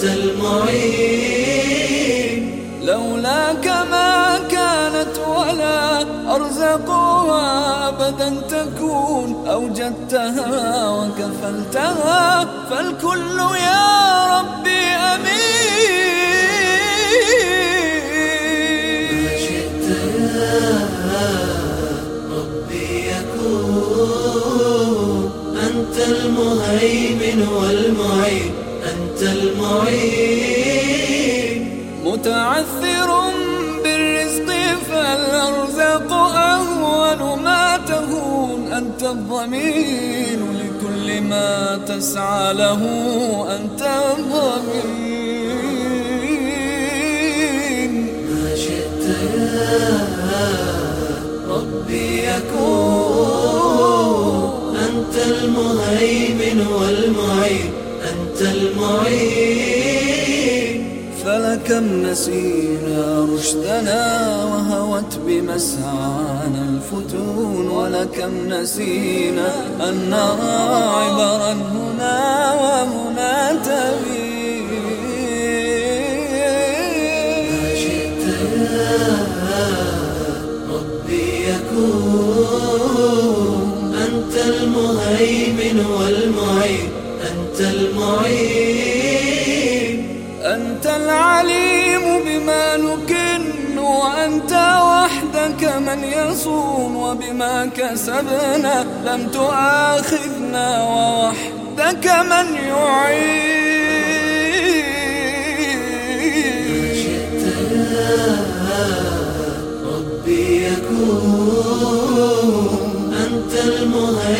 أنت المعين لولاك ما كانت ولا أرزقها أبدا تكون. أوجدتها وكفلتها. فالكل يا ربي أمين. شئت يا ربي يكون أنت المهيمن والمعين أنت المعين. متعثر بالرزق فالأرزاق أهون. ما تهون أنت الضمين لكل ما تسعى له. أنت الضمين. ما شئت يا ربي يكون. أنت المهيمن والمعين. أنت المعين. فلكم نسينا رشدنا وهوت بمسعانا الفتون. ولكم نسينا أن نرى عبرا هنا وهنا ما تبين شئت يا ربي يكون أنت المهيمن والمعين. أنت المعين. أنت العليم بما نكن وأنت وحدك من يصون وبما كسبنا لم تؤاخذنا ووحدك من يعين.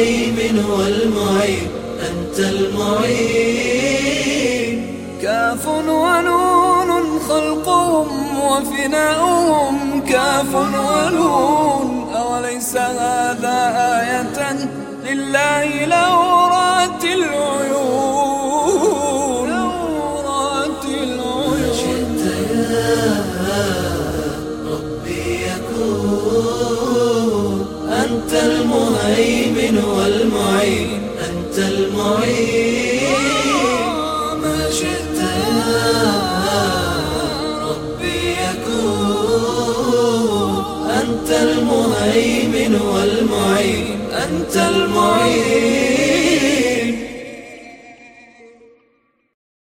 المهيمن والمعين أنت المعين. كاف ونون خلقهم وفناؤهم كاف ونون أوليس هذا آية لله له المهيمن والمعين أنت المعين. ما شئت ربي يكون أنت المهيمن والمعين أنت المعين.